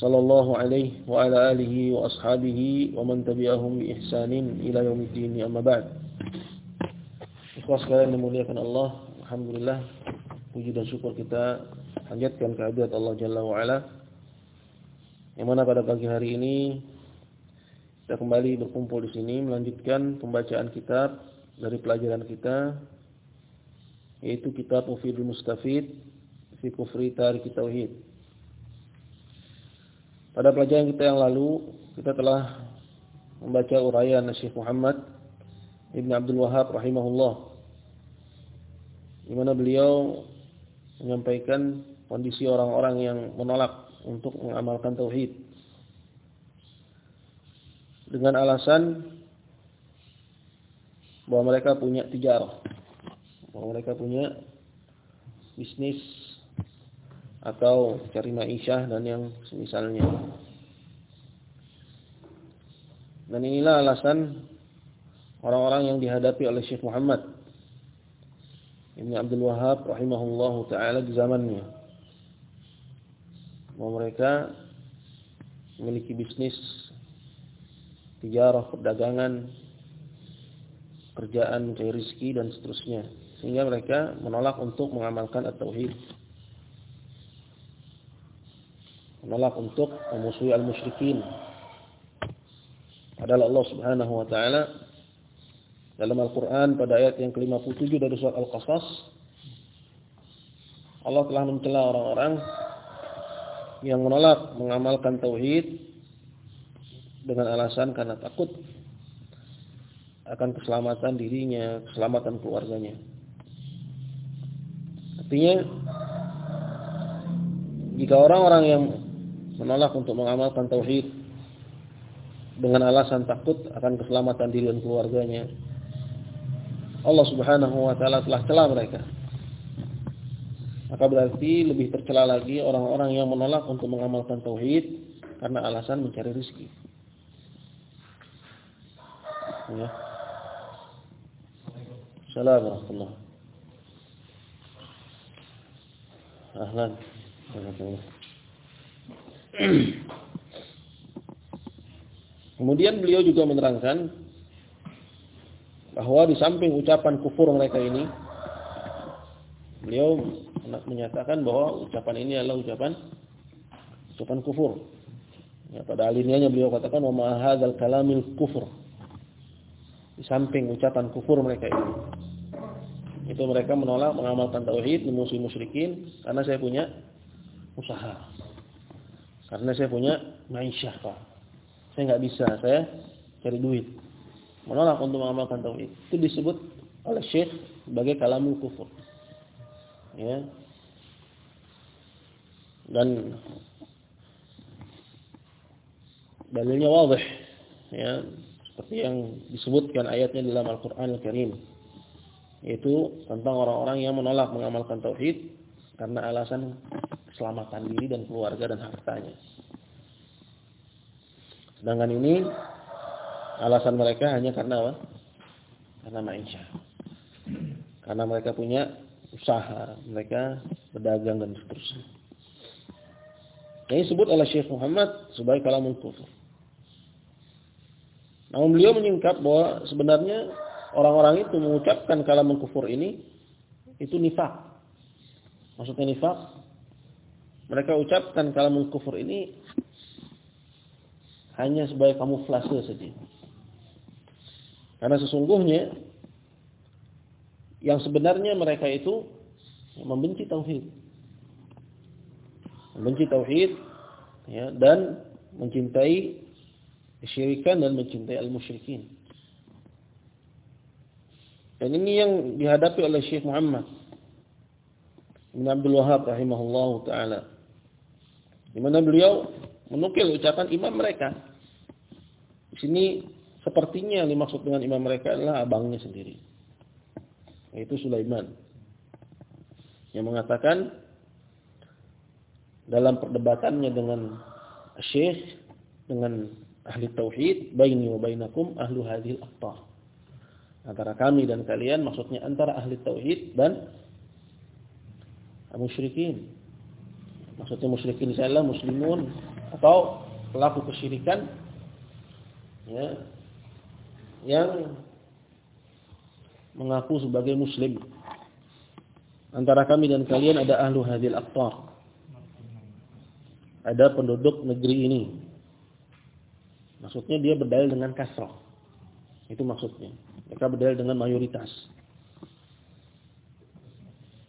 صلى الله عليه وعلى آله وأصحابه ومن تبعهم بإحسان إلى يوم الدين أما بعد Ikhwas sekalian dimuliakan Allah Alhamdulillah Puji dan syukur kita Panjatkan kehadirat Allah Jalla wa'ala Yang mana pada pagi hari ini Kita kembali berkumpul di sini Melanjutkan pembacaan kitab Dari pelajaran kita Yaitu kitab Mufidul Mustafid Fi Kufri Tarikh Tauhid pada pelajaran kita yang lalu kita telah membaca uraian Syekh Muhammad Ibn Abdul Wahab rahimahullah di mana beliau menyampaikan kondisi orang-orang yang menolak untuk mengamalkan tauhid. Dengan alasan bahwa mereka punya tijarah bahwa mereka punya bisnis atau cari ma'isyah dan yang semisalnya. Dan inilah alasan orang-orang yang dihadapi oleh Syekh Muhammad Ibn Abdul Wahab rahimahullahu taala di zamannya. Bahwa mereka memiliki bisnis tijarah, perdagangan, kerjaan, mencari rezeki dan seterusnya. Sehingga mereka menolak untuk mengamalkan at-tauhid menolak untuk memusuhi al-musyrikin. Padahal Allah Subhanahu wa taala dalam Al-Qur'an pada ayat yang ke-57 dari surat Al-Qasas Allah telah mencela orang-orang yang menolak mengamalkan tauhid dengan alasan karena takut akan keselamatan dirinya, keselamatan keluarganya. Artinya jika orang-orang yang menolak untuk mengamalkan tauhid dengan alasan takut akan keselamatan diri dan keluarganya. Allah Subhanahu wa taala telah celah mereka. Maka berarti lebih tercela lagi orang-orang yang menolak untuk mengamalkan tauhid karena alasan mencari rezeki. Ya. Assalamualaikum Ahlan. Assalamualaikum. Kemudian beliau juga menerangkan bahwa di samping ucapan kufur mereka ini, beliau menyatakan bahwa ucapan ini adalah ucapan ucapan kufur. Ya, pada alinianya beliau katakan wa ma hadzal kalamil kufur. Di samping ucapan kufur mereka ini. Itu mereka menolak mengamalkan tauhid, memusuhi musyrikin karena saya punya usaha. Karena saya punya ma'isyah, Pak. Saya nggak bisa, saya cari duit. Menolak untuk mengamalkan tauhid. Itu disebut oleh Syekh sebagai kalamul kufur. Ya. Dan dalilnya wadih ya seperti yang disebutkan ayatnya dalam Al-Qur'an Al-Karim yaitu tentang orang-orang yang menolak mengamalkan tauhid karena alasan keselamatan diri dan keluarga dan hartanya. Sedangkan ini alasan mereka hanya karena apa? Karena maisha. Karena mereka punya usaha, mereka berdagang dan seterusnya. Ini disebut oleh Syekh Muhammad sebagai kalamun kufur. Namun beliau menyingkap bahwa sebenarnya orang-orang itu mengucapkan kalamun kufur ini itu nifak. Maksudnya nifak mereka ucapkan kalamul kufur ini hanya sebagai kamuflase saja. Karena sesungguhnya yang sebenarnya mereka itu membenci tauhid. Membenci tauhid ya dan mencintai kesyirikan dan mencintai al-musyrikin. Dan ini yang dihadapi oleh Syekh Muhammad Ibn Abdul Wahab rahimahullahu taala. Di mana beliau menukil ucapan imam mereka Di sini sepertinya yang dimaksud dengan imam mereka adalah abangnya sendiri. Yaitu Sulaiman. Yang mengatakan dalam perdebatannya dengan Syekh dengan ahli tauhid baini wa bainakum ahlu hadhil aqtar. Antara kami dan kalian maksudnya antara ahli tauhid dan musyrikin. Maksudnya musyrikin adalah muslimun atau pelaku kesyirikan ya yang mengaku sebagai muslim. Antara kami dan kalian ada ahlu hadil aqtar. Ada penduduk negeri ini. Maksudnya dia berdalil dengan kasrah. Itu maksudnya. Mereka berdalil dengan mayoritas.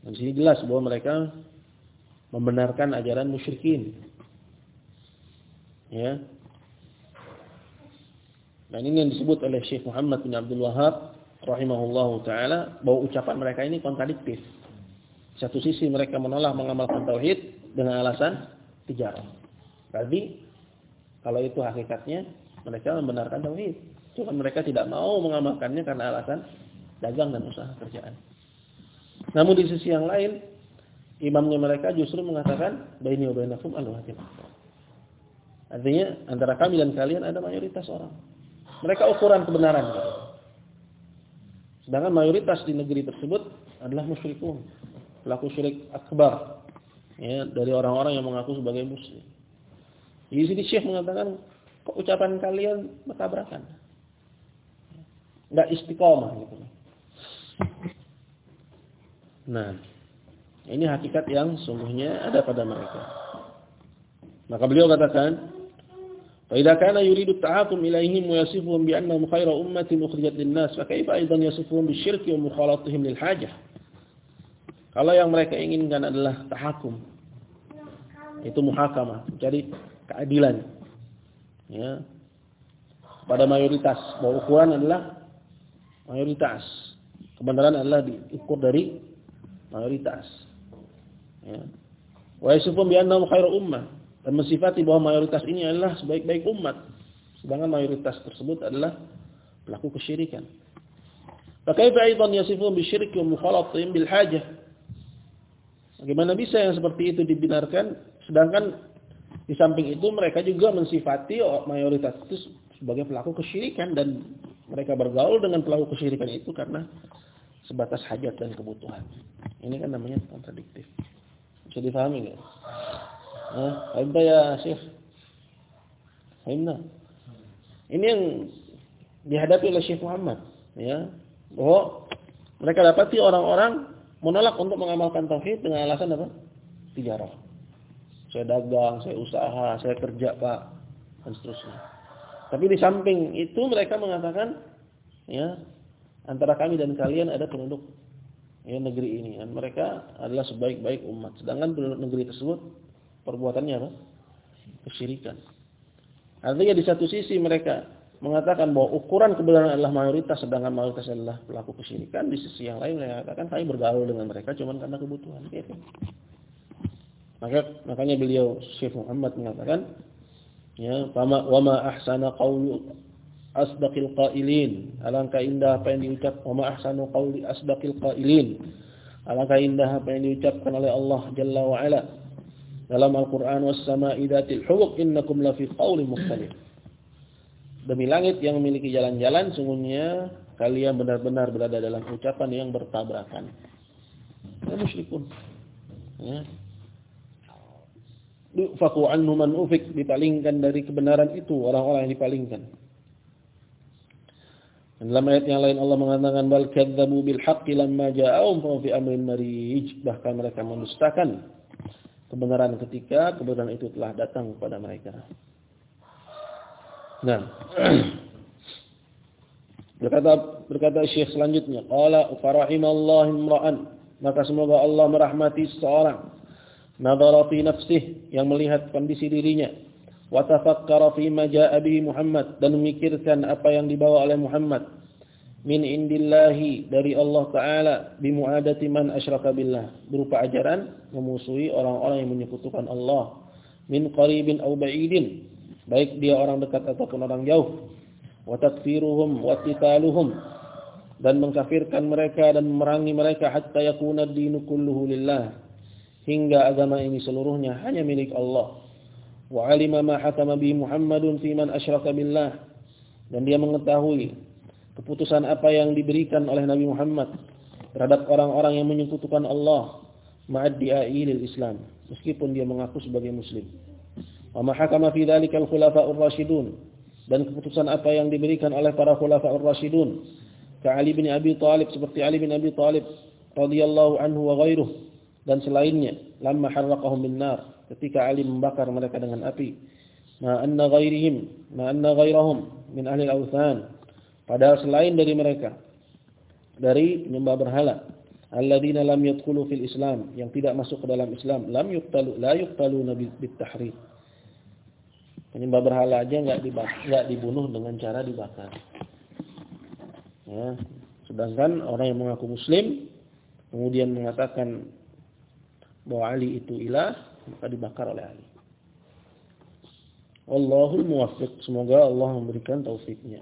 Dan sini jelas bahwa mereka membenarkan ajaran musyrikin. Ya. Dan ini yang disebut oleh Syekh Muhammad bin Abdul Wahab rahimahullahu taala bahwa ucapan mereka ini kontradiktif. Satu sisi mereka menolak mengamalkan tauhid dengan alasan tijarah. Berarti kalau itu hakikatnya mereka membenarkan tauhid. Cuma mereka tidak mau mengamalkannya karena alasan dagang dan usaha kerjaan. Namun di sisi yang lain, imamnya mereka justru mengatakan baini wa bainakum al-wahid. Artinya antara kami dan kalian ada mayoritas orang. Mereka ukuran kebenaran. Sedangkan mayoritas di negeri tersebut adalah musyrikun, pelaku syirik akbar. Ya, dari orang-orang yang mengaku sebagai muslim. Di sini Syekh mengatakan ucapan kalian bertabrakan? Enggak istiqomah gitu. Nah, ini hakikat yang sungguhnya ada pada mereka. Maka beliau katakan, "Fa idza kana yuridu ta'atum ilaihim wa yasifuhum bi annahum khairu ummatin ukhrijat lin-nas, fa kaifa aidan yasifuhum bisyirki wa mukhalatihim lil hajah?" Kalau yang mereka inginkan adalah tahakum, itu muhakamah, jadi keadilan ya pada mayoritas bahwa ukuran adalah mayoritas kebenaran adalah diukur dari mayoritas ya. Wa yasifum bi annahum khairu ummah. Dan mensifati bahwa mayoritas ini adalah sebaik-baik umat. Sedangkan mayoritas tersebut adalah pelaku kesyirikan. Fakaifa aidan yasifun bisyirki wa mukhalatihim bil hajah? Bagaimana bisa yang seperti itu dibenarkan? Sedangkan di samping itu mereka juga mensifati mayoritas itu sebagai pelaku kesyirikan. Dan mereka bergaul dengan pelaku kesyirikan itu karena sebatas hajat dan kebutuhan. Ini kan namanya kontradiktif. Bisa difahami nggak? Nah, Fahimta ya Syekh? Fahimta? Ini yang dihadapi oleh Syekh Muhammad. Ya, bahwa mereka dapati orang-orang menolak untuk mengamalkan tauhid dengan alasan apa? Tijarah. Saya dagang, saya usaha, saya kerja pak, dan seterusnya. Tapi di samping itu mereka mengatakan, ya antara kami dan kalian ada penduduk ya, negeri ini. Dan mereka adalah sebaik-baik umat. Sedangkan penduduk negeri tersebut perbuatannya apa? Kesyirikan. Artinya di satu sisi mereka mengatakan bahwa ukuran kebenaran adalah mayoritas sedangkan mayoritas adalah pelaku kesyirikan. Di sisi yang lain mereka katakan kami bergaul dengan mereka cuma karena kebutuhan. Gitu. Maka makanya beliau Syekh Muhammad mengatakan ya fama wa ma ahsana qawlu asdaqil qailin. Alangkah indah apa yang diucap wa ma ahsanu qawli asdaqil qailin. Alangkah indah apa yang diucapkan oleh Allah jalla wa ala. Dalam Al-Qur'an was sama'i datil hubuq innakum lafi qawlin mukhtalif demi langit yang memiliki jalan-jalan sungguhnya kalian benar-benar berada dalam ucapan yang bertabrakan. Ya musyrikun ya. Yufaku anhu man ufik. Dipalingkan dari kebenaran itu orang-orang yang dipalingkan. Dan dalam ayat yang lain Allah mengatakan bal kadzabu bil haqqi lamma ja'ahum fa fi amrin marij. Bahkan mereka mendustakan kebenaran ketika kebenaran itu telah datang kepada mereka. Nah. berkata berkata Syekh selanjutnya, qala farahimallahu imra'an. Maka semoga Allah merahmati seorang nadhara fi nafsih yang melihat kondisi dirinya wa tafakkara fi ma jaa bihi Muhammad. Dan memikirkan apa yang dibawa oleh Muhammad. Min indillahi dari Allah taala bimuadati man asyraka billah. Berupa ajaran memusuhi orang-orang yang menyekutukan Allah. Min qaribin aw ba'idin. Baik dia orang dekat ataupun orang jauh. Wa takfiruhum wa qitaluhum dan mengkafirkan mereka dan memerangi mereka hatta yakuna ad-dinu kulluhu lillah. Hingga agama ini seluruhnya hanya milik Allah wa alima ma hakama bi Muhammadun fi man asyraka billah. Dan dia mengetahui keputusan apa yang diberikan oleh Nabi Muhammad terhadap orang-orang yang menyekutukan Allah ma'ad di'ai lil Islam meskipun dia mengaku sebagai muslim. Wa ma hakama fi dzalika al-khulafa'ur rasyidun. Dan keputusan apa yang diberikan oleh para khulafa'ur rasyidun ka Ali bin Abi Thalib seperti Ali bin Abi Thalib radhiyallahu anhu wa ghairuh dan selainnya lamma harraqahum bin nar ketika Ali membakar mereka dengan api. Ma anna ghairihim, ma anna ghairahum min ahli al-awthan. Padahal selain dari mereka dari penyembah berhala, alladzina lam yadkhulu fil Islam, yang tidak masuk ke dalam Islam, lam yuqtalu la yuqtaluna bit tahrim. Penyembah berhala aja enggak enggak dibunuh dengan cara dibakar. Ya, sedangkan orang yang mengaku muslim kemudian mengatakan bahwa Ali itu ilah, maka dibakar oleh Ali. Allahul muwaffiq. Semoga Allah memberikan taufiknya.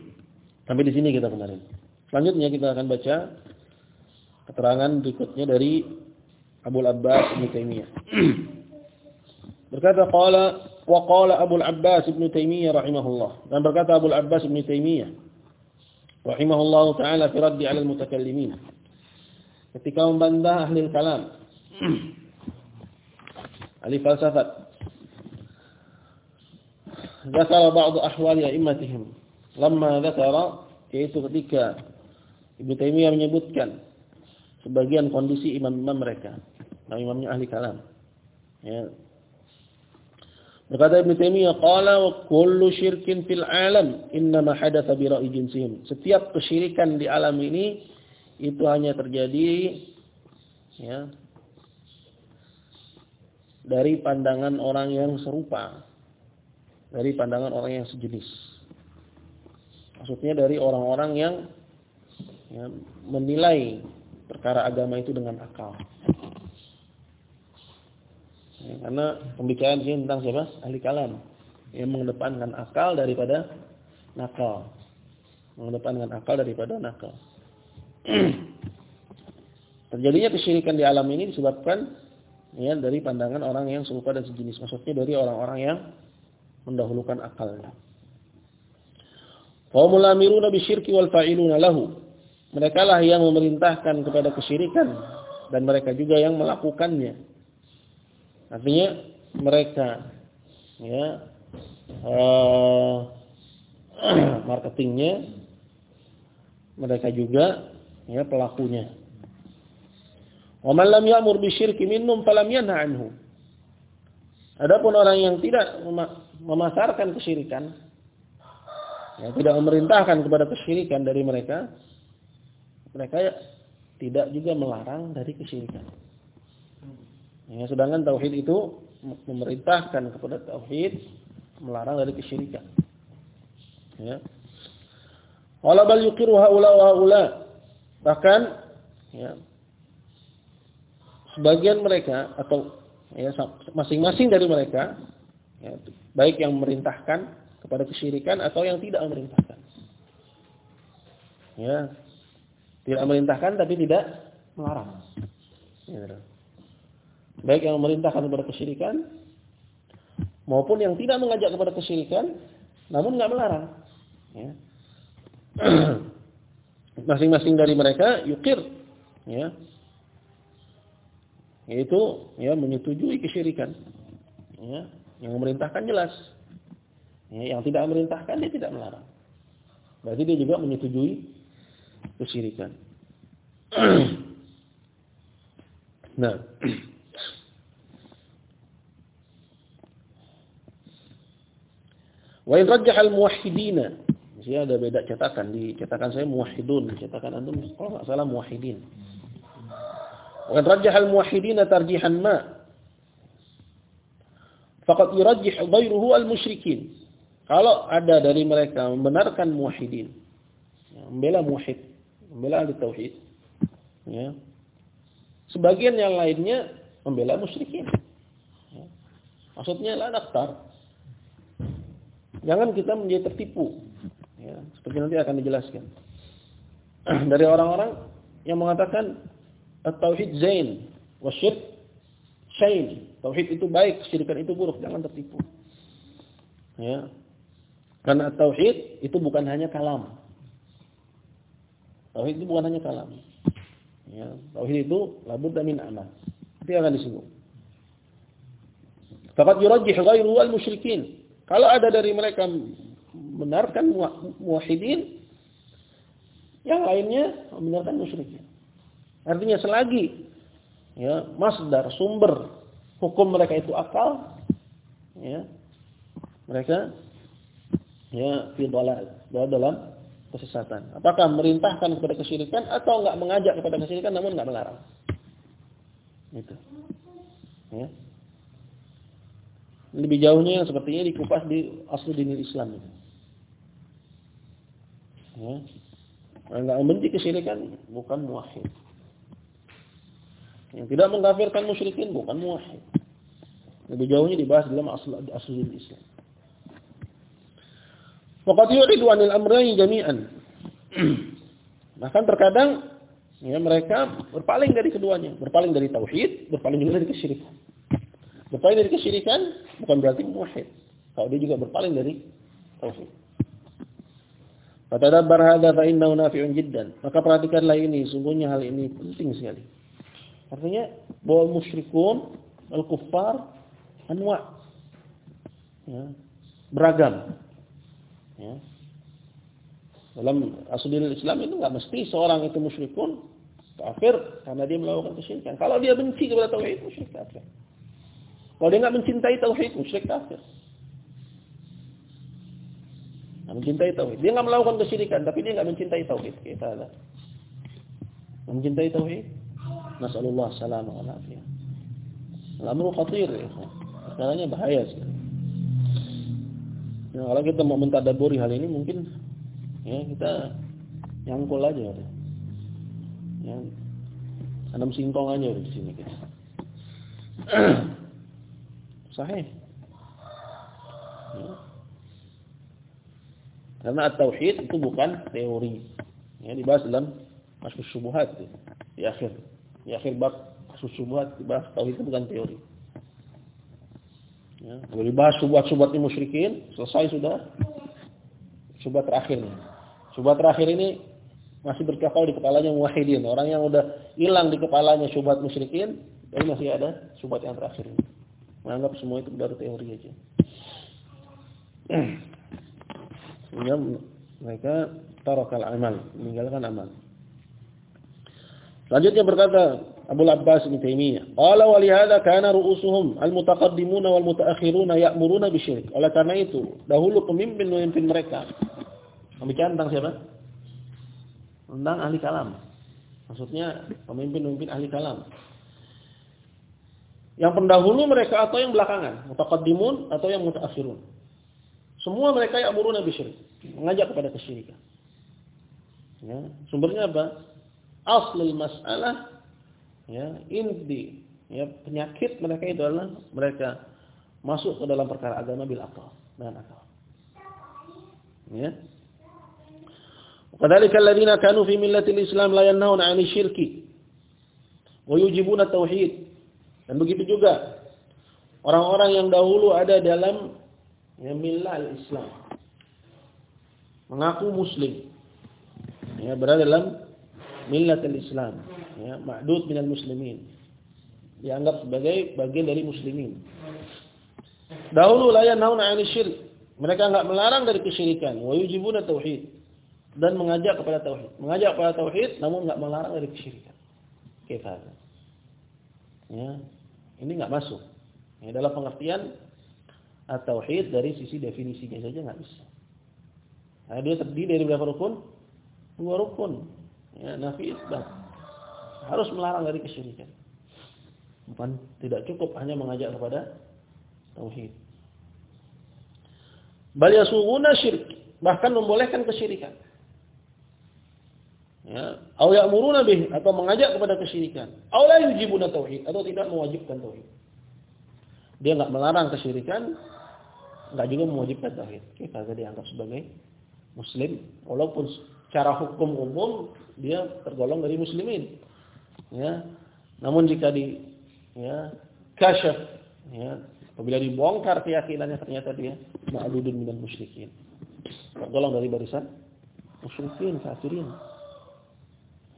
Sampai di sini kita kemarin. Selanjutnya kita akan baca keterangan berikutnya dari Abu Abbas Ibn Taimiyah. berkata qala wa qala Abu Abbas Ibn Taimiyah rahimahullah. Dan berkata Abu Abbas Ibn Taimiyah rahimahullah taala fi raddi 'ala al-mutakallimin. Ketika membantah ahli kalam ahli falsafat. Zakara ba'd ahwali a'immatihim. Lama zakara yaitu ketika Ibnu Taimiyah menyebutkan sebagian kondisi imam-imam mereka, imam-imamnya ahli kalam. Ya. Berkata Ibnu Taimiyah, "Qala wa kullu syirkin fil alam innama hadatsa bi ra'i jinsihim." Setiap kesyirikan di alam ini itu hanya terjadi ya dari pandangan orang yang serupa. Dari pandangan orang yang sejenis. Maksudnya dari orang-orang yang ya, menilai perkara agama itu dengan akal. Ya, karena pembicaraan ini tentang siapa? Ahli kalam. Yang mengedepankan akal daripada nakal. Mengedepankan akal daripada nakal. Terjadinya kesyirikan di alam ini disebabkan ya dari pandangan orang yang serupa dan sejenis. Maksudnya dari orang-orang yang mendahulukan akalnya. Qaumul amiruna bisyirki wal fa'iluna lahu. Mereka lah yang memerintahkan kepada kesyirikan. Dan mereka juga yang melakukannya. Artinya mereka ya uh, marketingnya mereka juga ya pelakunya Wa man lam ya'mur bisyirki minhum falam yanha anhu. Adapun orang yang tidak memasarkan kesyirikan, ya, tidak memerintahkan kepada kesyirikan dari mereka, mereka ya, tidak juga melarang dari kesyirikan. Ya, sedangkan tauhid itu memerintahkan kepada tauhid, melarang dari kesyirikan. Ya. Wala bal yuqiru haula wa haula. Bahkan ya, sebagian mereka atau ya masing-masing dari mereka ya, baik yang memerintahkan kepada kesyirikan atau yang tidak memerintahkan. Ya. Tidak memerintahkan tapi tidak melarang. Ya. Baik yang memerintahkan kepada kesyirikan maupun yang tidak mengajak kepada kesyirikan namun nggak melarang. Ya. Masing-masing dari mereka yukir ya yaitu ya menyetujui kesyirikan. Ya, yang memerintahkan jelas. Ya, yang tidak memerintahkan dia tidak melarang. Berarti dia juga menyetujui kesyirikan. nah, Wa in rajjah al-muwahhidina. Masih ada beda cetakan di cetakan saya muwahhidun, cetakan antum kalau enggak salah muwahhidin. Waqad rajjahal muwahhidina tarjihan ma. Faqad yurajjih ghairuhu al-musyrikin. Kalau ada dari mereka membenarkan muwahhidin, ya, membela muwahhid, membela ahli tauhid, ya. Sebagian yang lainnya membela musyrikin. Ya. Maksudnya la daftar. Jangan kita menjadi tertipu. Ya, seperti nanti akan dijelaskan. dari orang-orang yang mengatakan at-tauhid zain wa syirk syain. Tauhid itu baik, kesyirikan itu buruk, jangan tertipu. Ya. Karena tauhid itu bukan hanya kalam. Tauhid itu bukan hanya kalam. Ya, tauhid itu labud min amal. Itu akan disebut. Fakat yurajjih ghairu wal musyrikin. Kalau ada dari mereka membenarkan muwahhidin, yang lainnya membenarkan musyrikin. Artinya selagi ya masdar sumber hukum mereka itu akal ya mereka ya fi dalam kesesatan apakah merintahkan kepada kesyirikan atau enggak mengajak kepada kesyirikan namun enggak melarang itu ya lebih jauhnya yang sepertinya dikupas di asli dinil Islam itu. Ya. Enggak membenci kesyirikan bukan muwahhid. Yang tidak mengkafirkan musyrikin bukan muwahhid. Lebih jauhnya dibahas dalam asal aslul Islam. Faqad yuridu anil amrayn jami'an. Bahkan terkadang ya mereka berpaling dari keduanya, berpaling dari tauhid, berpaling juga dari kesyirikan. Berpaling dari kesyirikan bukan berarti muwahhid. Kalau dia juga berpaling dari tauhid. Fatadabbar hadza fa innahu nafi'un jiddan. Maka perhatikanlah ini, sungguhnya hal ini penting sekali. Artinya bahwa musyrikun, al-kuffar, anwa. Ya, beragam. Ya. Dalam asudil Islam itu nggak mesti seorang itu musyrikun kafir karena dia melakukan kesyirikan. Kalau dia benci kepada tauhid, musyrik kafir. Kalau dia nggak mencintai tauhid, musyrik kafir. Nah, mencintai tauhid. Dia nggak melakukan kesyirikan, tapi dia nggak mencintai tauhid. Kita ada. Mencintai tauhid, Nasallallahu salam wa afiyah. Al-amru khatir ya. Bahaya sekali. Nah, kalau kita mau mentadaburi hal ini mungkin ya kita nyangkul aja ya. Ya. Tanam singkong aja di sini kita. Sahih. Ya. Karena at-tauhid itu bukan teori. Ya dibahas dalam masuk syubhat di akhir. Di akhir bab subuhat dibahas tauhid itu bukan teori. Ya, kalau dibahas subuhat-subuhat musyrikin, selesai sudah. Subuhat terakhir nih. Subuhat terakhir ini masih berkekal di kepalanya muwahhidin. Orang yang udah hilang di kepalanya subuhat musyrikin, tapi masih ada subuhat yang terakhir ini. Menganggap semua itu baru teori aja. Sehingga mereka tarakal amal, meninggalkan amal. Selanjutnya berkata Abu Abbas bin Taimiyah, "Qala wa lihadza kana ru'usuhum al-mutaqaddimuna wal mutaakhiruna ya'muruna bisyirik." Oleh karena itu, dahulu pemimpin-pemimpin mereka membicara tentang siapa? Tentang ahli kalam. Maksudnya pemimpin-pemimpin ahli kalam. Yang pendahulu mereka atau yang belakangan, mutaqaddimun atau yang mutaakhirun. Semua mereka ya'muruna bisyirik, mengajak kepada kesyirikan. Ya, sumbernya apa? Aslul masalah ya inti ya penyakit mereka itu adalah mereka masuk ke dalam perkara agama bil akal dengan akal ya alladziina kanu fi millatil Islam la yanhauna 'anil syirki wa yujibuna tauhid. Dan begitu juga orang-orang yang dahulu ada dalam ya millah Islam. Mengaku muslim. Ya, berada dalam millatul Islam, ya, ma'dud minal muslimin. Dianggap sebagai bagian dari muslimin. Dahulu la yanhauna 'anil syirik. Mereka enggak melarang dari kesyirikan, wa yujibuna tauhid dan mengajak kepada tauhid. Mengajak kepada tauhid namun enggak melarang dari kesyirikan. Kita. Ya. Ini enggak masuk. Ya, dalam pengertian at-tauhid dari sisi definisinya saja enggak bisa. Nah, dia terdiri dari berapa rukun? Dua rukun. Ya, nafi isbat. Harus melarang dari kesyirikan. Bukan tidak cukup hanya mengajak kepada tauhid. Bal yasuguna syirik, bahkan membolehkan kesyirikan. Ya, au ya'muruna bih atau mengajak kepada kesyirikan. Au la yujibuna tauhid atau tidak mewajibkan tauhid. Dia enggak melarang kesyirikan, enggak juga mewajibkan tauhid. Kita dianggap sebagai muslim walaupun secara hukum umum dia tergolong dari muslimin. Ya. Namun jika di ya kasyaf ya apabila dibongkar keyakinannya ternyata dia ma'dudun minal musyrikin. Tergolong dari barisan musyrikin, kafirin.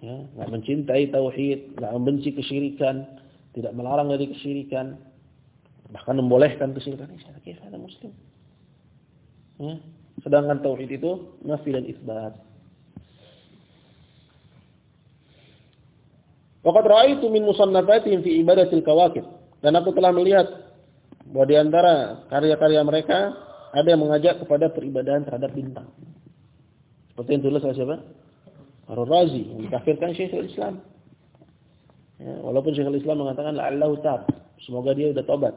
Ya, enggak mencintai tauhid, enggak membenci kesyirikan, tidak melarang dari kesyirikan, bahkan membolehkan kesyirikan. Kira ada muslim. Ya. Sedangkan tauhid itu nafi dan isbat. Waqad ra'aitu min musannafatihim fi ibadatil kawakib. Dan aku telah melihat bahwa di antara karya-karya mereka ada yang mengajak kepada peribadahan terhadap bintang. Seperti yang tulis oleh siapa? Ar-Razi yang dikafirkan Syekhul Islam. Ya, walaupun Syekhul Islam mengatakan la'allahu tab. Semoga dia sudah tobat.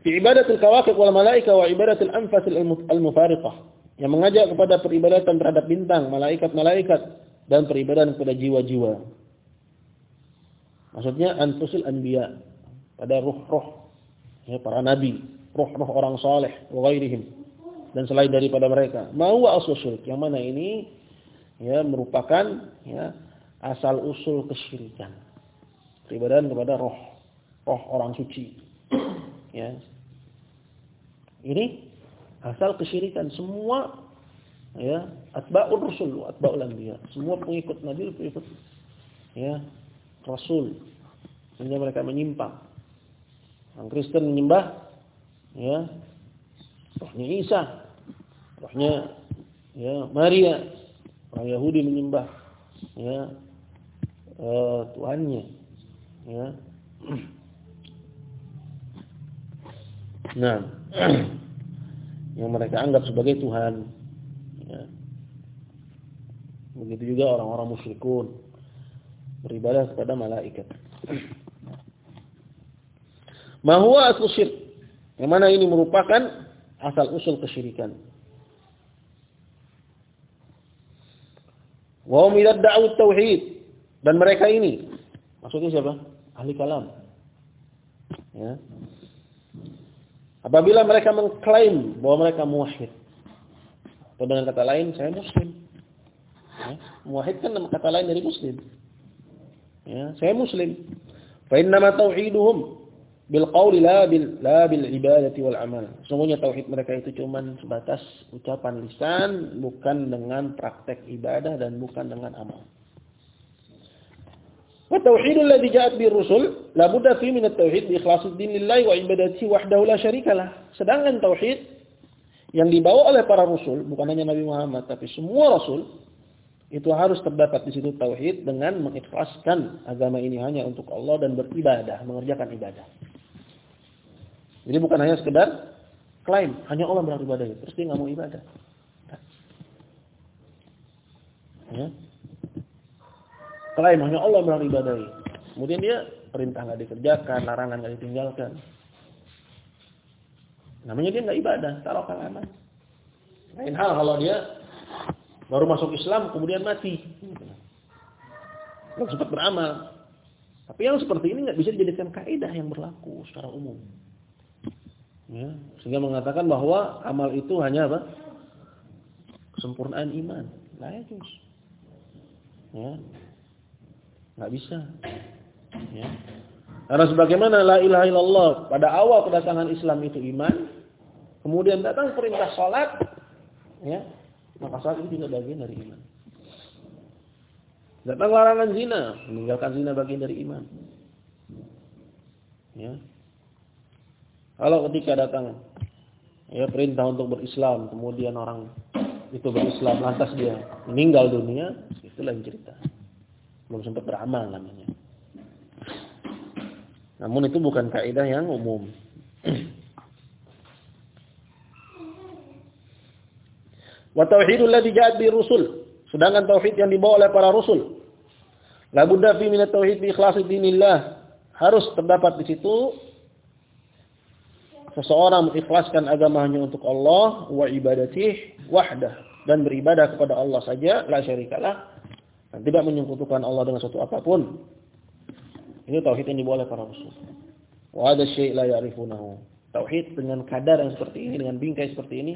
Fi ibadatil kawakib wal malaika wa ibadatil anfasil al-mufariqah. Yang mengajak kepada peribadatan terhadap bintang, malaikat-malaikat dan peribadatan kepada jiwa-jiwa. Maksudnya anfusul anbiya pada ruh-ruh ya, para nabi, ruh-ruh orang saleh, ghairihim dan selain daripada mereka. Mau asal yang mana ini ya merupakan ya asal usul kesyirikan. Peribadatan kepada roh, roh orang suci. ya. Ini asal kesyirikan semua ya atba'ur rusul atba'ul anbiya. Semua pengikut nabi pengikut ya rasul. Sehingga mereka menyimpang. Orang Kristen menyembah ya rohnya Isa, rohnya ya Maria. Orang Yahudi menyembah ya uh, tuannya ya. Nah, yang mereka anggap sebagai Tuhan. Ya. Begitu juga orang-orang musyrikun beribadah kepada malaikat. Mahwa asal syirik. Yang mana ini merupakan asal usul kesyirikan. Wa hum da'u tauhid dan mereka ini maksudnya siapa? Ahli kalam. Ya. Apabila mereka mengklaim bahwa mereka muwahhid. Atau dengan kata lain saya muslim. Ya. Muwahhid kan kata lain dari muslim. Ya, saya muslim. Fa innama tauhiduhum bil qawli la bil la bil ibadati wal amal. Sungguhnya tauhid mereka itu cuma sebatas ucapan lisan, bukan dengan praktek ibadah dan bukan dengan amal. Wa tauhidul ladzi ja'at bir rusul la budda fi min at-tauhid bi ikhlasid din lillahi wa ibadati wahdahu la syarikalah. Sedangkan tauhid yang dibawa oleh para rasul, bukan hanya Nabi Muhammad tapi semua rasul itu harus terdapat di situ tauhid dengan mengikhlaskan agama ini hanya untuk Allah dan beribadah, mengerjakan ibadah. Jadi bukan hanya sekedar klaim, hanya Allah beribadah, terus dia nggak mau ibadah. Ya. Klaim hanya Allah beribadah. Kemudian dia perintah nggak dikerjakan, larangan nggak ditinggalkan. Namanya dia nggak ibadah, taruh kalaman. Lain hal kalau dia baru masuk Islam kemudian mati. Nggak sempat beramal. Tapi yang seperti ini nggak bisa dijadikan kaidah yang berlaku secara umum. Ya, sehingga mengatakan bahwa amal itu hanya apa? Kesempurnaan iman. Nah, itu. Ya. Nggak bisa. Ya. Karena sebagaimana la ilaha illallah pada awal kedatangan Islam itu iman, kemudian datang perintah salat, ya, maka saat ini juga bagian dari iman. Datang larangan zina, meninggalkan zina bagian dari iman. Ya. Kalau ketika datang ya perintah untuk berislam, kemudian orang itu berislam lantas dia meninggal dunia, itu lain cerita. Belum sempat beramal namanya. Namun itu bukan kaidah yang umum. Wa tauhidul ladzi ja'at bi rusul. Sedangkan tauhid yang dibawa oleh para rasul. La budda fi min tauhid bi ikhlasi dinillah. Harus terdapat di situ seseorang mengikhlaskan agamanya untuk Allah wa ibadatih wahdah dan beribadah kepada Allah saja la syarikalah dan tidak menyekutukan Allah dengan sesuatu apa pun. Ini tauhid yang dibawa oleh para rasul. Wa hadha syai' la ya'rifunahu. Tauhid dengan kadar yang seperti ini dengan bingkai seperti ini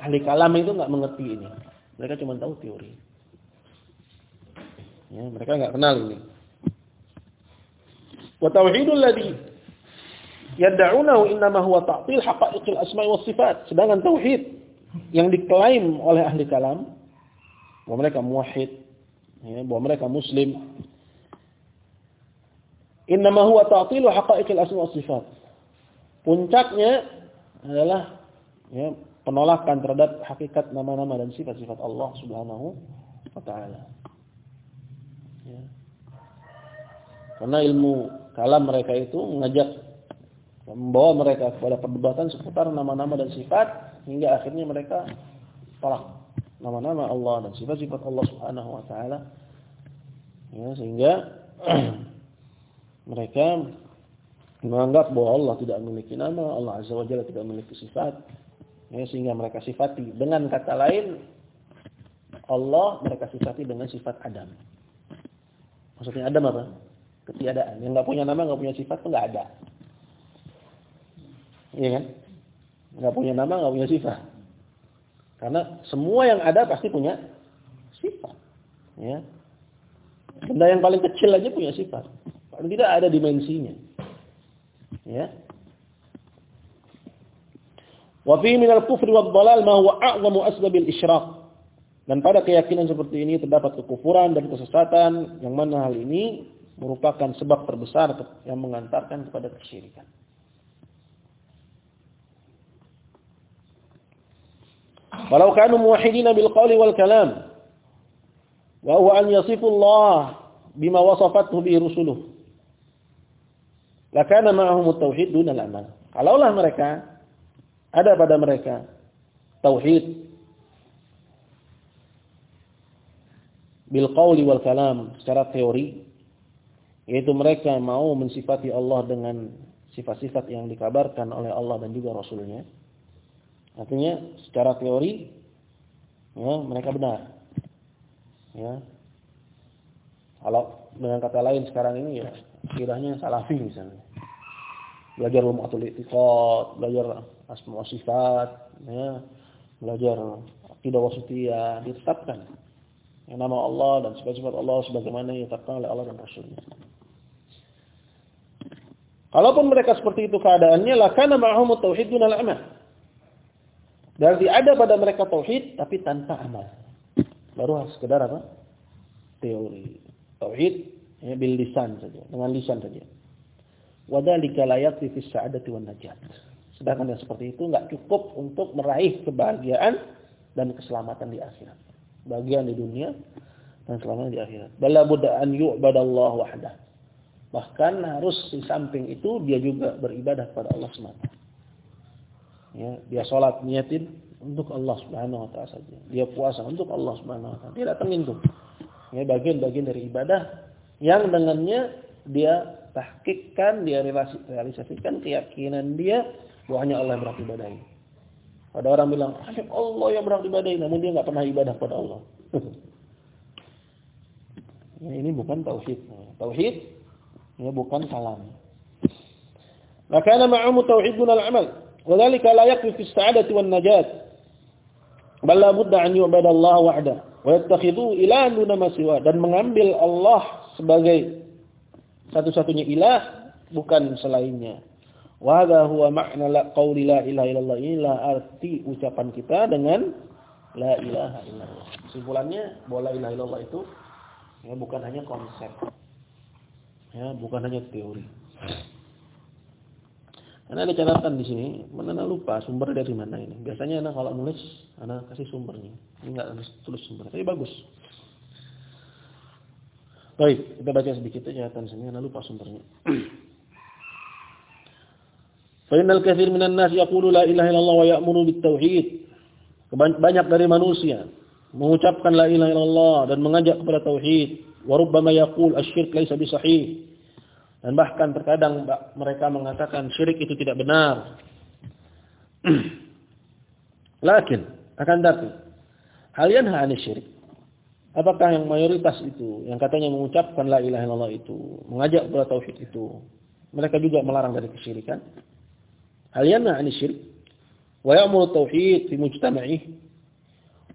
ahli kalam itu nggak mengerti ini. Mereka cuma tahu teori. Ya, mereka nggak kenal ini. Wa tauhidul ladzi yad'unahu innama huwa ta'til haqa'iqil asma'i was sifat. Sedangkan tauhid yang diklaim oleh ahli kalam bahwa mereka muwahhid, ya, bahwa mereka muslim. Innama huwa ta'til haqa'iqil asma'i was sifat. Puncaknya adalah ya, penolakan terhadap hakikat nama-nama dan sifat-sifat Allah Subhanahu wa taala. Ya. Karena ilmu kalam mereka itu mengajak membawa mereka kepada perdebatan seputar nama-nama dan sifat hingga akhirnya mereka tolak nama-nama Allah dan sifat-sifat Allah Subhanahu wa taala. Ya, sehingga mereka menganggap bahwa Allah tidak memiliki nama, Allah Azza wa Jalla tidak memiliki sifat, Ya, sehingga mereka sifati. Dengan kata lain, Allah mereka sifati dengan sifat Adam. Maksudnya Adam apa? Ketiadaan. Yang nggak punya nama, nggak punya sifat, nggak ada. Iya kan? Nggak punya nama, nggak punya sifat. Karena semua yang ada pasti punya sifat. Ya. Benda yang paling kecil aja punya sifat. Paling tidak ada dimensinya. Ya. Wa min al-kufri wad dhalal ma huwa a'zamu asbabil isyraq. Dan pada keyakinan seperti ini terdapat kekufuran dan kesesatan yang mana hal ini merupakan sebab terbesar yang mengantarkan kepada kesyirikan. Walau kanu muwahhidina bil qawli wal kalam wa huwa an yasifu Allah bima wasafathu bi rusuluh. Lakana ma'ahum at-tauhid dunal amal. Kalaulah mereka ada pada mereka tauhid bil qawli wal kalam secara teori yaitu mereka mau mensifati Allah dengan sifat-sifat yang dikabarkan oleh Allah dan juga Rasulnya. Artinya secara teori ya, mereka benar. Ya. Kalau dengan kata lain sekarang ini ya kiranya salafi misalnya. Belajar lumatul i'tiqad, belajar asma sifat, ya, belajar akidah wasitiyah, ditetapkan yang nama Allah dan sifat-sifat Allah sebagaimana ditetapkan oleh Allah dan Rasulnya. Kalaupun mereka seperti itu keadaannya, lakana ma'hum tauhid dunal amal. Berarti ada pada mereka tauhid tapi tanpa amal. Baru sekedar apa? Teori. Tauhid ya bil lisan saja, dengan lisan saja. Wadzalika la yakfi fi sa'adati wan najat. Sedangkan yang seperti itu nggak cukup untuk meraih kebahagiaan dan keselamatan di akhirat. Bagian di dunia dan keselamatan di akhirat. Bala buddha an yu'badallah wahdah. Bahkan harus di samping itu dia juga beribadah kepada Allah semata. Ya, dia sholat niatin untuk Allah Subhanahu wa taala saja. Dia puasa untuk Allah Subhanahu wa taala. Dia datengin tuh. Ya, bagian-bagian dari ibadah yang dengannya dia tahkikkan, dia realisasikan keyakinan dia bahwa hanya Allah yang berhak ibadahi. Ada orang bilang, hanya Allah yang berhak ibadahi, namun dia nggak pernah ibadah pada Allah. ya, ini bukan tauhid. Tauhid ini bukan kalam. Maka ma'amu tauhidun al-amal. Wadhalika la yakfi fi sa'adati wan najat. Bal la budda an yu'bada Allah wahda wa yattakhidhu ilahan duna ma siwa dan mengambil Allah sebagai satu-satunya ilah bukan selainnya. Wa hadha huwa makna la qauli la ilaha illallah. Inilah arti ucapan kita dengan la ilaha illallah. Kesimpulannya bahwa la ilaha illallah itu ya bukan hanya konsep. Ya, bukan hanya teori. Karena ada catatan di sini, mana lupa sumber dari mana ini. Biasanya anak kalau nulis, anak kasih sumbernya. Ini enggak harus tulis sumber, tapi bagus. Baik, kita baca sedikit catatan sini, anak lupa sumbernya. Kathir minan nas yaqulu la ilaha illallah wa ya'muru bit tauhid. Banyak dari manusia mengucapkan la ilaha illallah dan mengajak kepada tauhid. Wa rubbama yaqul asyirk laisa bisahih. Dan bahkan terkadang mereka mengatakan syirik itu tidak benar. Lakin akan tapi hal yanha syirik. Apakah yang mayoritas itu yang katanya mengucapkan la ilaha illallah itu, mengajak kepada tauhid itu, mereka juga melarang dari kesyirikan? Syirik. wa ya'muru tauhid fi mujtama'ihi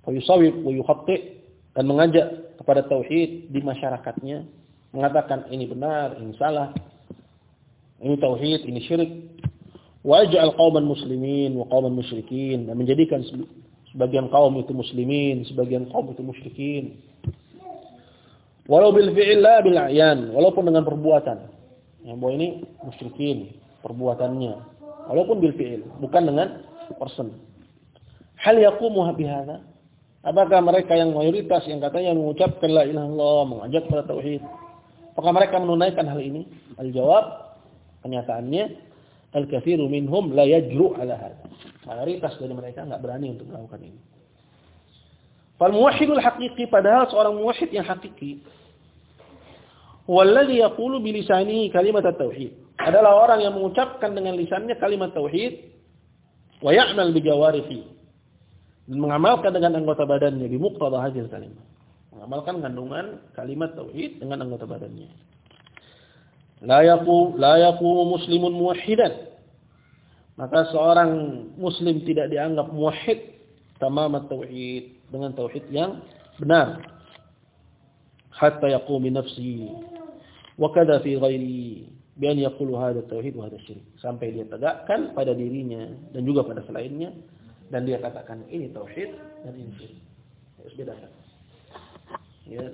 wa yusawwib wa yukhatti dan mengajak kepada tauhid di masyarakatnya, mengatakan ini benar, ini salah, ini tauhid, ini syirik. Wa aj'al qauman muslimin wa qauman musyrikin dan menjadikan sebagian kaum itu muslimin, sebagian kaum itu musyrikin. Walau bil fi'il la bil a'yan, walaupun dengan perbuatan. Yang bahwa ini musyrikin perbuatannya. Walaupun bil fi'il, bukan dengan person. Hal yaqumu bihadza? Apakah mereka yang mayoritas yang katanya mengucapkan la ilaha illallah, mengajak kepada tauhid, apakah mereka menunaikan hal ini? Al-jawab kenyataannya al-katsiru minhum la yajru ala hadza. Mayoritas dari mereka enggak berani untuk melakukan ini. Fal muwahhidul haqiqi padahal seorang muwahhid yang hakiki walladhi yaqulu bilisanihi kalimat tauhid adalah orang yang mengucapkan dengan lisannya kalimat tauhid wa ya'mal bijawarihi dan mengamalkan dengan anggota badannya bi muqtada hadhihi kalimat mengamalkan kandungan kalimat tauhid dengan anggota badannya. La yaqu la yaqumu muslimun muwahhidan. Maka seorang muslim tidak dianggap muwahhid tamamat tauhid dengan tauhid yang benar. Hatta yaqumi nafsi wa kada fi ghairi bi an yaqulu hadha tauhid wa syirik sampai dia tegakkan pada dirinya dan juga pada selainnya. Dan dia katakan ini tauhid dan ini syirik harus bedakan. Ya.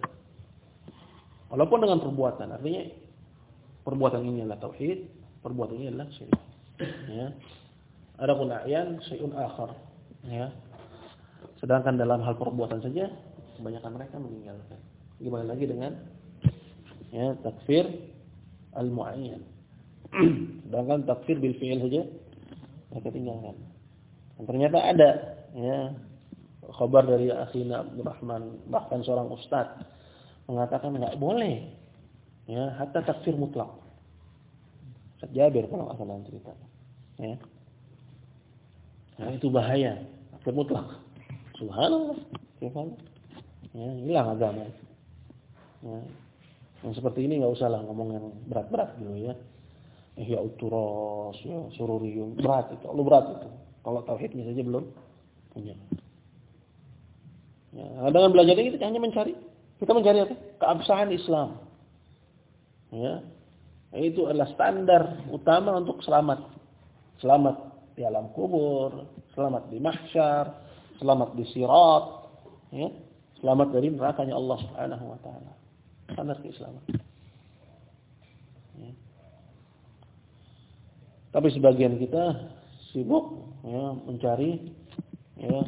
Walaupun dengan perbuatan artinya perbuatan ini adalah tauhid perbuatan ini adalah syirik ya. Adapun a'yan syai'un akhar. Ya. Sedangkan dalam hal perbuatan saja kebanyakan mereka meninggalkan. Gimana lagi dengan ya takfir al-muayyan. Sedangkan takfir bil fi'il saja mereka tinggalkan. Dan ternyata ada ya kabar dari Akhina Abdurrahman bahkan seorang ustaz mengatakan enggak boleh ya hatta takfir mutlak. Ustaz Jabir kalau asal cerita. Ya. Nah, itu bahaya. Takfir mutlak. Subhanallah. Ya, hilang agama. Ya. Yang seperti ini nggak usah lah ngomong yang berat-berat gitu ya. Ihya uturos, ya, sururiyum, berat itu, lu berat itu. Kalau tauhidnya saja belum punya. Ya, dengan belajar ini kita hanya mencari, kita mencari apa? Keabsahan Islam. Ya, itu adalah standar utama untuk selamat. Selamat di alam kubur, selamat di mahsyar, selamat di sirat, ya, selamat dari nerakanya Allah Subhanahu wa taala. Standar keislaman. Ya. Tapi sebagian kita sibuk ya, mencari ya,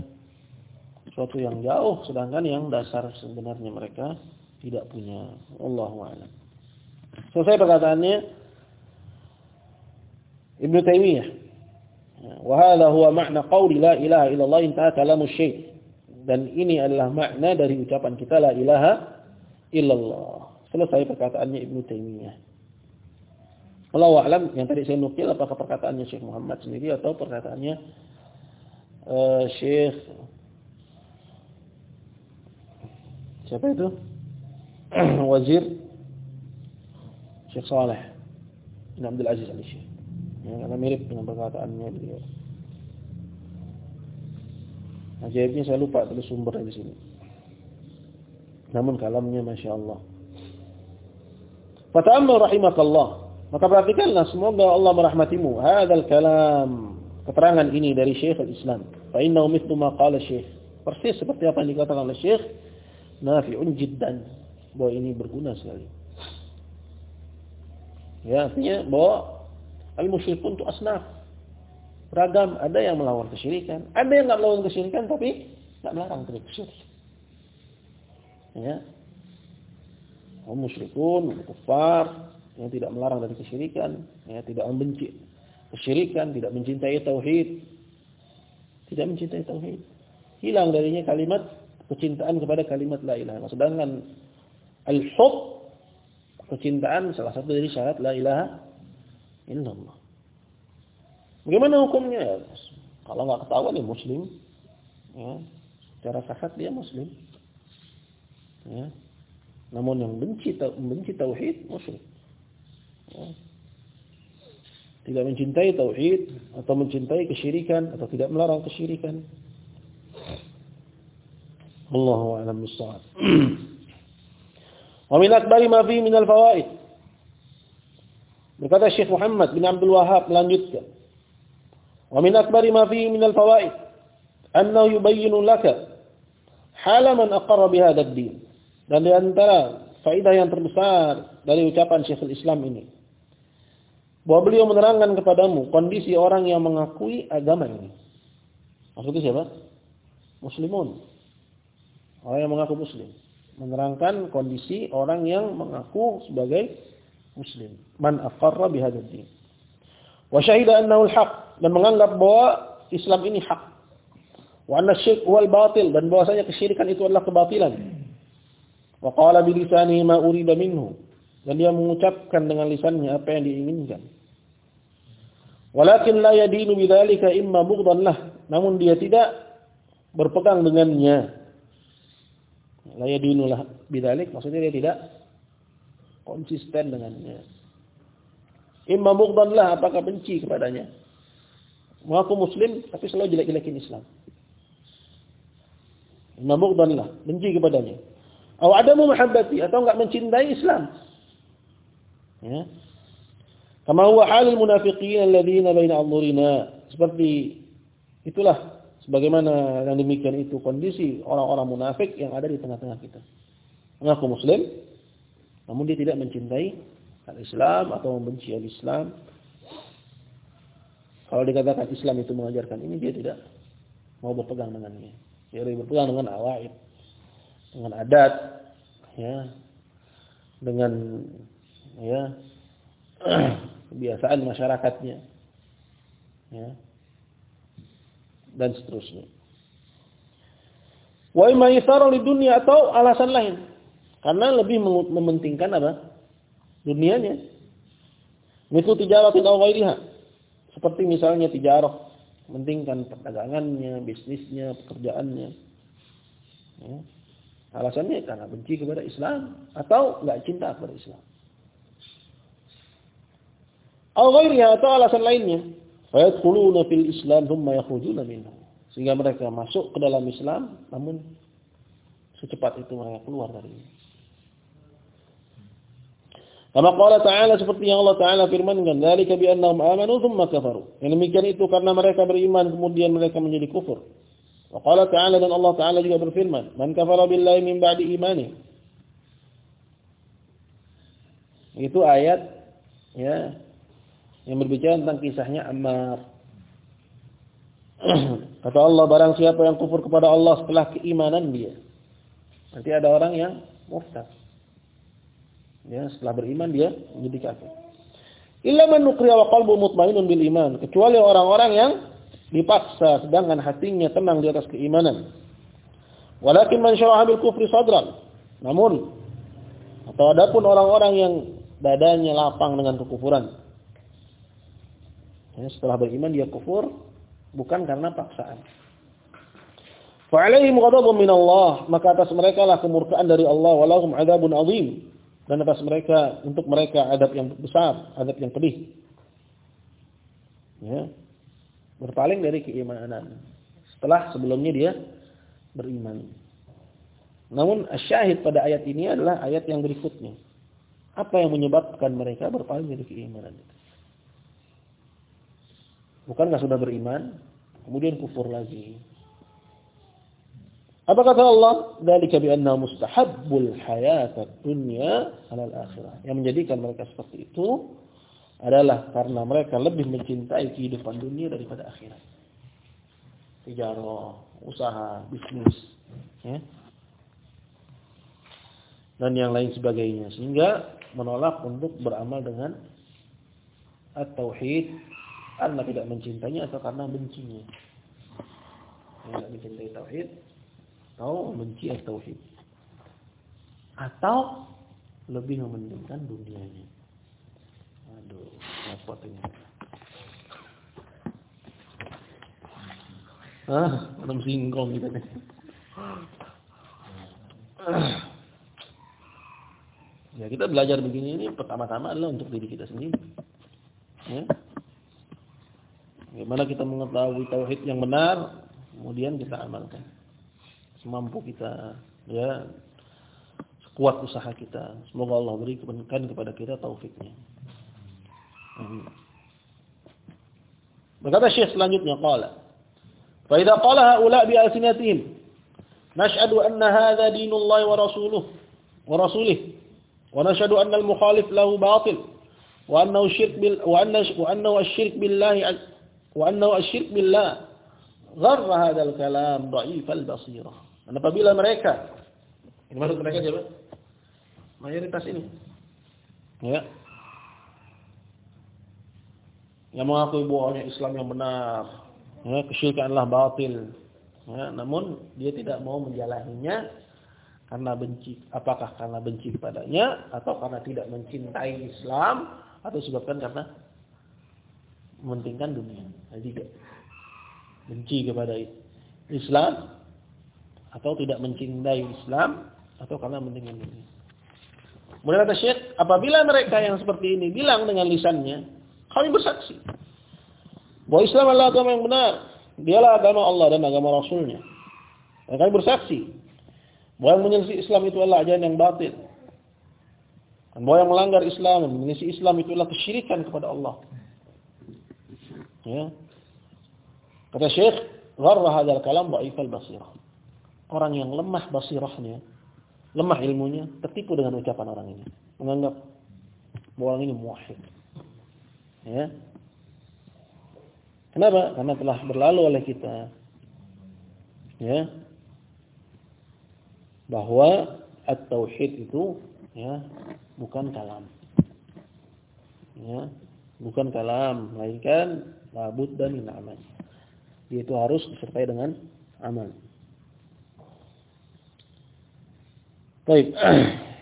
sesuatu yang jauh sedangkan yang dasar sebenarnya mereka tidak punya. Allahu a'lam. Selesai perkataannya Ibnu Taimiyah Wahada huwa makna qawli la ilaha illallah intaha kalamu syekh. Dan ini adalah makna dari ucapan kita la ilaha illallah. Selesai perkataannya Ibnu Taimiyah. Allah alam yang tadi saya nukil apakah perkataannya Syekh Muhammad sendiri atau perkataannya uh, Syekh siapa itu? Wazir Syekh Saleh bin Abdul Aziz Al-Syekh. Ya, karena mirip dengan perkataannya beliau. Ajaibnya saya lupa tulis sumber di sini. Namun kalamnya Masya Allah. Fata'ammal rahimakallah. Maka perhatikanlah semoga Allah merahmatimu. Hadal kalam. Keterangan ini dari Syekh al-Islam. Fa'innahu mithlu ma qala Syekh. Persis seperti apa yang dikatakan oleh Syekh. Nafi'un jiddan. Bahwa ini berguna sekali. Ya, artinya bahwa Al-musyrikun itu asnaf. Beragam. Ada yang melawan kesyirikan. Ada yang nggak melawan kesyirikan tapi nggak melarang kesyirikan. Ya. Kaum musyrikun, kufar, yang tidak melarang dari kesyirikan, ya, tidak membenci kesyirikan, tidak mencintai tauhid, tidak mencintai tauhid. Hilang darinya kalimat kecintaan kepada kalimat la ilaha Sedangkan al-hub kecintaan salah satu dari syarat la ilaha illallah. Bagaimana hukumnya? Kalau nggak ketahuan ya muslim. Ya. Secara sahhat dia muslim. Ya. Namun yang benci benci tauhid musyrik. Ya. tidak mencintai tauhid atau mencintai kesyirikan atau tidak melarang kesyirikan. Allahu a'lam bissawab. Wa min akbari ma fi min al-fawaid. Berkata Syekh Muhammad bin Abdul Wahab melanjutkan. Wa min akbari ma fi min al-fawaid annahu yubayyinu laka hala man aqarra bi hadzal din. Dan di antara faedah yang terbesar dari ucapan Syekhul Islam ini bahwa beliau menerangkan kepadamu kondisi orang yang mengakui agama ini. Maksudnya siapa? Muslimun. Orang yang mengaku muslim. Menerangkan kondisi orang yang mengaku sebagai muslim. Man aqarra bihadzal din. Wa syahida annahu al-haq dan menganggap bahwa Islam ini hak. Wa anna syirk wal batil dan bahwasanya kesyirikan itu adalah kebatilan. Wa qala bi lisanihi ma urida minhu dan dia mengucapkan dengan lisannya apa yang diinginkan. Walakin la yadinu bidzalika imma bughdan lah. Namun dia tidak berpegang dengannya. La yadinu lah bidzalik maksudnya dia tidak konsisten dengannya. Imma bughdan lah apakah benci kepadanya. Mengaku muslim tapi selalu jelek-jelekin Islam. Imma bughdan lah, benci kepadanya. Atau ada muhabbati atau enggak mencintai Islam. Ya. Kama huwa halul munafiqin alladziina baina adhurina. Seperti itulah sebagaimana yang demikian itu kondisi orang-orang munafik yang ada di tengah-tengah kita. Mengaku muslim namun dia tidak mencintai al-Islam atau membenci al-Islam. Kalau dikatakan Islam itu mengajarkan ini dia tidak mau berpegang dengannya. Dia lebih berpegang dengan awaid, dengan adat, ya, dengan ya kebiasaan masyarakatnya ya dan seterusnya. Wa imma di dunia atau alasan lain. Karena lebih mementingkan apa? Dunianya. Itu tijarah atau ghairiha. Seperti misalnya tijarah. Mementingkan perdagangannya bisnisnya pekerjaannya. Ya. Alasannya karena benci kepada Islam atau nggak cinta kepada Islam Atau ghairiha atau alasan lainnya. Fayadkhuluna fil Islam thumma yakhrujuna minhu. Sehingga mereka masuk ke dalam Islam namun secepat itu mereka keluar dari ini. Kama qala ta'ala seperti yang Allah Ta'ala firmankan, "Dzalika bi annahum amanu tsumma kafaru." Yang demikian itu karena mereka beriman kemudian mereka menjadi kufur. Wa qala Ta'ala dan Allah Ta'ala juga berfirman, "Man kafara billahi min ba'di imani." Itu ayat ya yang berbicara tentang kisahnya Ammar. Kata Allah barang siapa yang kufur kepada Allah setelah keimanan dia. Nanti ada orang yang murtad. Ya, setelah beriman dia menjadi kafir. Illa man nukriya wa qalbu mutmainnun bil iman, kecuali orang-orang yang dipaksa sedangkan hatinya tenang di atas keimanan. Walakin man syaraha bil kufri sadran. Namun atau adapun orang-orang yang dadanya lapang dengan kekufuran, Ya, setelah beriman dia kufur bukan karena paksaan. Fa'alaihim ghadabun min Allah, maka atas mereka lah kemurkaan dari Allah walahum adzabun azim. Dan atas mereka untuk mereka adab yang besar, adab yang pedih. Ya. Berpaling dari keimanan. Setelah sebelumnya dia beriman. Namun syahid pada ayat ini adalah ayat yang berikutnya. Apa yang menyebabkan mereka berpaling dari keimanan itu? Bukankah sudah beriman? Kemudian kufur lagi. Apa kata Allah? Dalika bi anna mustahabbul hayatad dunya 'ala al-akhirah. Yang menjadikan mereka seperti itu adalah karena mereka lebih mencintai kehidupan dunia daripada akhirat. Tijarah, usaha, bisnis, ya. Dan yang lain sebagainya sehingga menolak untuk beramal dengan at-tauhid karena tidak mencintainya atau karena bencinya. Tidak mencintai tauhid atau benci tauhid. Atau lebih mementingkan dunianya. Aduh, repot ini. Ah, enam singkong kita nih. Ya kita belajar begini ini pertama-tama adalah untuk diri kita sendiri. Ya. Bagaimana kita mengetahui tauhid yang benar, kemudian kita amalkan. Semampu kita, ya, sekuat usaha kita. Semoga Allah berikan kepada kita taufiknya. Berkata Syekh selanjutnya qala Fa idza qala haula bi alsinatihim nashhadu anna hadha dinullah wa rasuluhu wa rasulih wa nashhadu anna al mukhalif lahu batil wa annahu syirk bil wa anna wa annahu asyirk billahi wa annahu asyirk billah gharra hadzal kalam dha'if al basirah. Dan apabila mereka ini maksud mereka siapa? Mayoritas ini. Ya. Yang mengakui bahwa Islam yang benar, ya, kesyirikanlah batil. Ya, namun dia tidak mau menjalaninya karena benci. Apakah karena benci kepadanya atau karena tidak mencintai Islam atau sebabkan karena mementingkan dunia. Jadi benci kepada Islam atau tidak mencintai Islam atau karena mementingkan dunia. Kemudian kata Syekh, apabila mereka yang seperti ini bilang dengan lisannya, kami bersaksi bahwa Islam adalah agama yang benar, dialah agama Allah dan agama Rasulnya. Dan kami bersaksi bahwa yang menyelisih Islam itu adalah ajaran yang batil. Dan bahwa yang melanggar Islam, mengisi Islam itu adalah kesyirikan kepada Allah. Ya. Kata Syekh, gharra hadzal kalam dhaifal basirah. Orang yang lemah basirahnya, lemah ilmunya, tertipu dengan ucapan orang ini. Menganggap bahwa orang ini muwahhid. Ya. Kenapa? Karena telah berlalu oleh kita. Ya. Bahwa at-tauhid itu ya bukan kalam. Ya, bukan kalam, melainkan labud dan amal. Dia itu harus disertai dengan amal. Baik.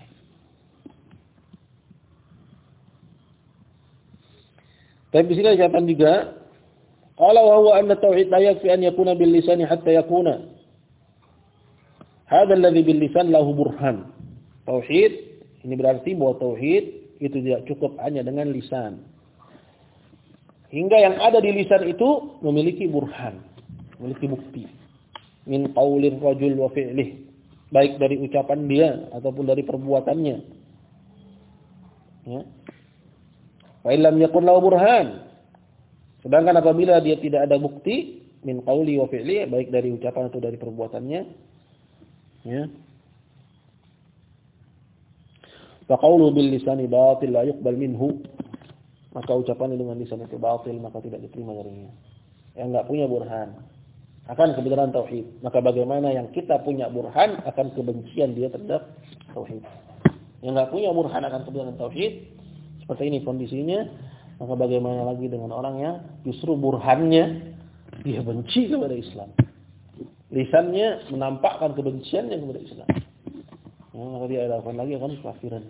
Tapi di sini ucapan juga qala wa huwa tauhid la yakfi an yakuna bil lisani hatta yakuna. Hadha alladhi bil lisan lahu burhan. Tauhid ini berarti bahwa tauhid itu tidak cukup hanya dengan lisan. Hingga yang ada di lisan itu memiliki burhan, memiliki bukti. Min qaulir rajul wa fi'lih. Baik dari ucapan dia ataupun dari perbuatannya. Ya. Wa illam yakun lahu burhan. Sedangkan apabila dia tidak ada bukti min qauli wa fi'li baik dari ucapan atau dari perbuatannya ya Fa qawlu bil lisani batil la yuqbal minhu. Maka ucapan dengan lisan itu batil maka tidak diterima darinya. Yang enggak punya burhan akan kebenaran tauhid. Maka bagaimana yang kita punya burhan akan kebencian dia terhadap tauhid. Yang enggak punya burhan akan kebenaran tauhid seperti ini kondisinya, maka bagaimana lagi dengan orang yang justru burhannya dia benci kepada Islam. Lisannya menampakkan kebenciannya kepada Islam. Ya, maka dia lakukan lagi akan kafiran.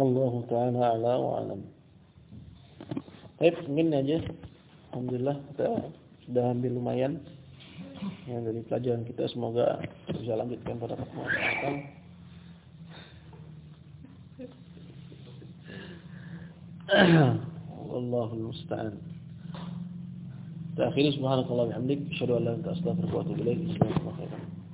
Allah Ta'ala ala wa. Baik, mungkin aja. Alhamdulillah kita sudah ambil lumayan yang dari pelajaran kita semoga bisa lanjutkan pada pertemuan akan datang. Wallahul musta'an. Terakhir subhanakallah wa bihamdik asyhadu an la ilaha illa anta astaghfiruka wa atubu ilaik.